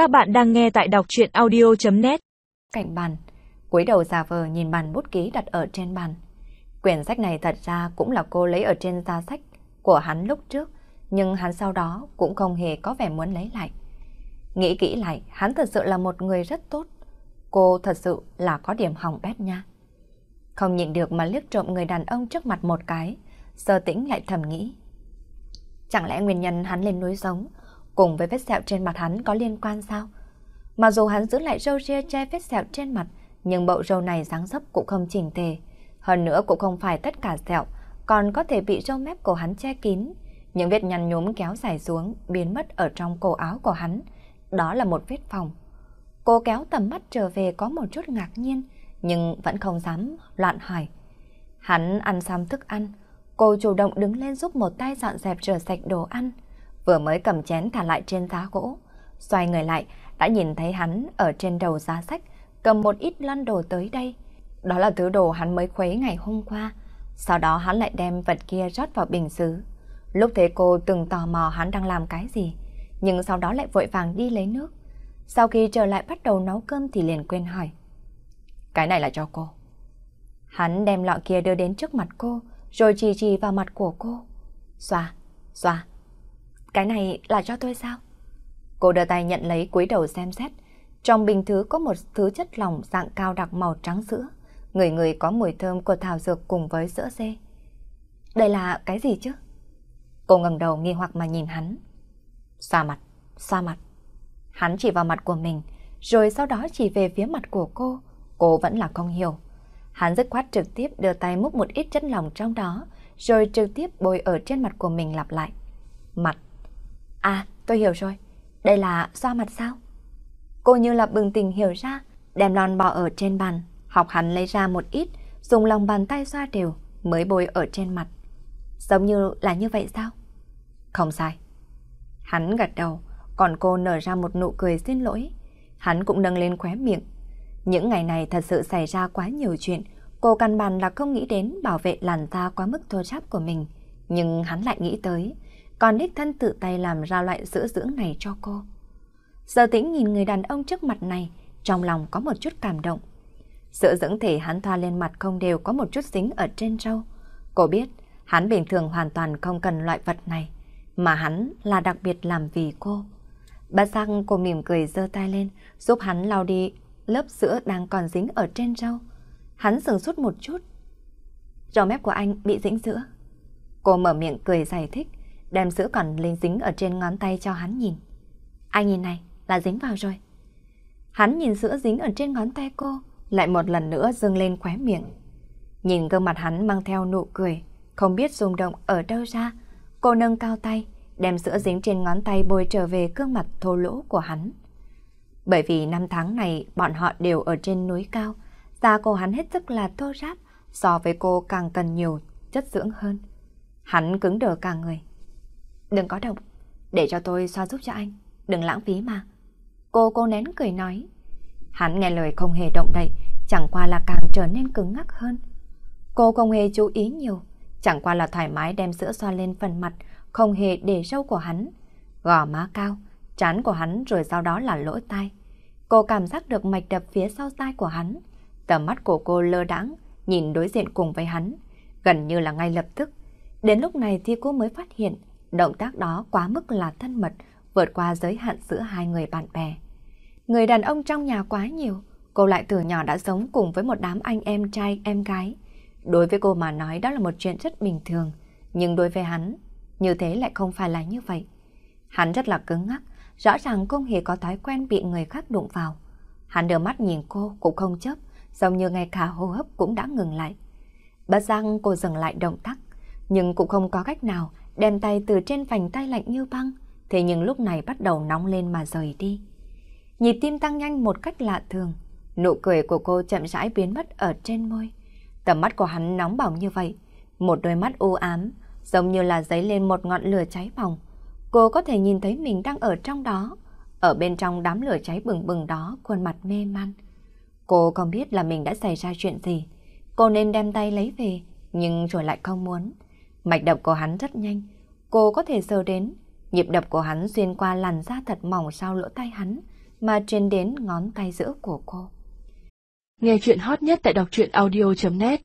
Các bạn đang nghe tại đọc chuyện audio.net Cạnh bàn, cúi đầu giả vờ nhìn bàn bút ký đặt ở trên bàn. Quyển sách này thật ra cũng là cô lấy ở trên giá sách của hắn lúc trước, nhưng hắn sau đó cũng không hề có vẻ muốn lấy lại. Nghĩ kỹ lại, hắn thật sự là một người rất tốt. Cô thật sự là có điểm hỏng bét nha. Không nhịn được mà liếc trộm người đàn ông trước mặt một cái, sơ tĩnh lại thầm nghĩ. Chẳng lẽ nguyên nhân hắn lên núi giống cùng với vết sẹo trên mặt hắn có liên quan sao? Mặc dù hắn giữ lại râu ria che vết sẹo trên mặt, nhưng bộ râu này dáng dấp cũng không chỉnh tề. Hơn nữa cũng không phải tất cả sẹo, còn có thể bị râu mép của hắn che kín. Những vết nhăn nhúm kéo dài xuống, biến mất ở trong cổ áo của hắn. Đó là một vết phòng. Cô kéo tầm mắt trở về có một chút ngạc nhiên, nhưng vẫn không dám loạn hỏi. Hắn ăn xong thức ăn, cô chủ động đứng lên giúp một tay dọn dẹp rửa sạch đồ ăn vừa mới cầm chén thả lại trên giá gỗ. Xoay người lại, đã nhìn thấy hắn ở trên đầu giá sách, cầm một ít lăn đồ tới đây. Đó là thứ đồ hắn mới khuấy ngày hôm qua. Sau đó hắn lại đem vật kia rót vào bình xứ. Lúc thế cô từng tò mò hắn đang làm cái gì, nhưng sau đó lại vội vàng đi lấy nước. Sau khi trở lại bắt đầu nấu cơm thì liền quên hỏi. Cái này là cho cô. Hắn đem lọ kia đưa đến trước mặt cô, rồi chỉ chỉ vào mặt của cô. Xoa, xoa. Cái này là cho tôi sao? Cô đưa tay nhận lấy cúi đầu xem xét. Trong bình thứ có một thứ chất lỏng dạng cao đặc màu trắng sữa. Người người có mùi thơm của thảo dược cùng với sữa dê. Đây là cái gì chứ? Cô ngẩng đầu nghi hoặc mà nhìn hắn. Xoa mặt, xoa mặt. Hắn chỉ vào mặt của mình, rồi sau đó chỉ về phía mặt của cô. Cô vẫn là không hiểu. Hắn dứt khoát trực tiếp đưa tay múc một ít chất lỏng trong đó, rồi trực tiếp bôi ở trên mặt của mình lặp lại. Mặt, À, tôi hiểu rồi. Đây là xoa mặt sao? Cô như là bừng tỉnh hiểu ra, đem lon bò ở trên bàn, học hắn lấy ra một ít, dùng lòng bàn tay xoa đều, mới bôi ở trên mặt. Giống như là như vậy sao? Không sai. Hắn gật đầu, còn cô nở ra một nụ cười xin lỗi. Hắn cũng nâng lên khóe miệng. Những ngày này thật sự xảy ra quá nhiều chuyện, cô căn bản là không nghĩ đến bảo vệ làn da quá mức thô ráp của mình. Nhưng hắn lại nghĩ tới, còn đích thân tự tay làm ra loại sữa dưỡng này cho cô. Giờ tĩnh nhìn người đàn ông trước mặt này, trong lòng có một chút cảm động. Sữa dưỡng thể hắn thoa lên mặt không đều có một chút dính ở trên râu. Cô biết, hắn bình thường hoàn toàn không cần loại vật này, mà hắn là đặc biệt làm vì cô. Bà giác cô mỉm cười giơ tay lên, giúp hắn lau đi lớp sữa đang còn dính ở trên râu. Hắn sừng sút một chút. Râu mép của anh bị dính sữa. Cô mở miệng cười giải thích, đem sữa còn linh dính ở trên ngón tay cho hắn nhìn. Anh nhìn này, là dính vào rồi. Hắn nhìn sữa dính ở trên ngón tay cô, lại một lần nữa dâng lên khóe miệng. Nhìn gương mặt hắn mang theo nụ cười, không biết rung động ở đâu ra, cô nâng cao tay, đem sữa dính trên ngón tay bôi trở về gương mặt thô lỗ của hắn. Bởi vì năm tháng này bọn họ đều ở trên núi cao, da cô hắn hết sức là thô ráp, so với cô càng cần nhiều chất dưỡng hơn. Hắn cứng đờ cả người. Đừng có động, để cho tôi xoa giúp cho anh, đừng lãng phí mà. Cô cô nén cười nói. Hắn nghe lời không hề động đậy, chẳng qua là càng trở nên cứng ngắc hơn. Cô không hề chú ý nhiều, chẳng qua là thoải mái đem sữa xoa lên phần mặt, không hề để sâu của hắn. Gò má cao, trán của hắn rồi sau đó là lỗ tai. Cô cảm giác được mạch đập phía sau tai của hắn. Tầm mắt của cô lơ đãng nhìn đối diện cùng với hắn, gần như là ngay lập tức. Đến lúc này thì cô mới phát hiện Động tác đó quá mức là thân mật, vượt qua giới hạn giữa hai người bạn bè. Người đàn ông trong nhà quá nhiều, cô lại từ nhỏ đã sống cùng với một đám anh em trai, em gái. Đối với cô mà nói đó là một chuyện rất bình thường, nhưng đối với hắn, như thế lại không phải là như vậy. Hắn rất là cứng ngắc, rõ ràng không hề có thói quen bị người khác đụng vào. Hắn đưa mắt nhìn cô cũng không chấp, giống như ngay cả hô hấp cũng đã ngừng lại. Bất giác cô dừng lại động tác, nhưng cũng không có cách nào đem tay từ trên vành tay lạnh như băng, thế nhưng lúc này bắt đầu nóng lên mà rời đi. Nhịp tim tăng nhanh một cách lạ thường, nụ cười của cô chậm rãi biến mất ở trên môi. Tầm mắt của hắn nóng bỏng như vậy, một đôi mắt u ám, giống như là giấy lên một ngọn lửa cháy bỏng. Cô có thể nhìn thấy mình đang ở trong đó, ở bên trong đám lửa cháy bừng bừng đó, khuôn mặt mê man. Cô không biết là mình đã xảy ra chuyện gì. Cô nên đem tay lấy về, nhưng rồi lại không muốn. Mạch đập của hắn rất nhanh, cô có thể sờ đến. Nhịp đập của hắn xuyên qua làn da thật mỏng sau lỗ tay hắn, mà truyền đến ngón tay giữa của cô. Nghe chuyện hot nhất tại đọc truyện audio.net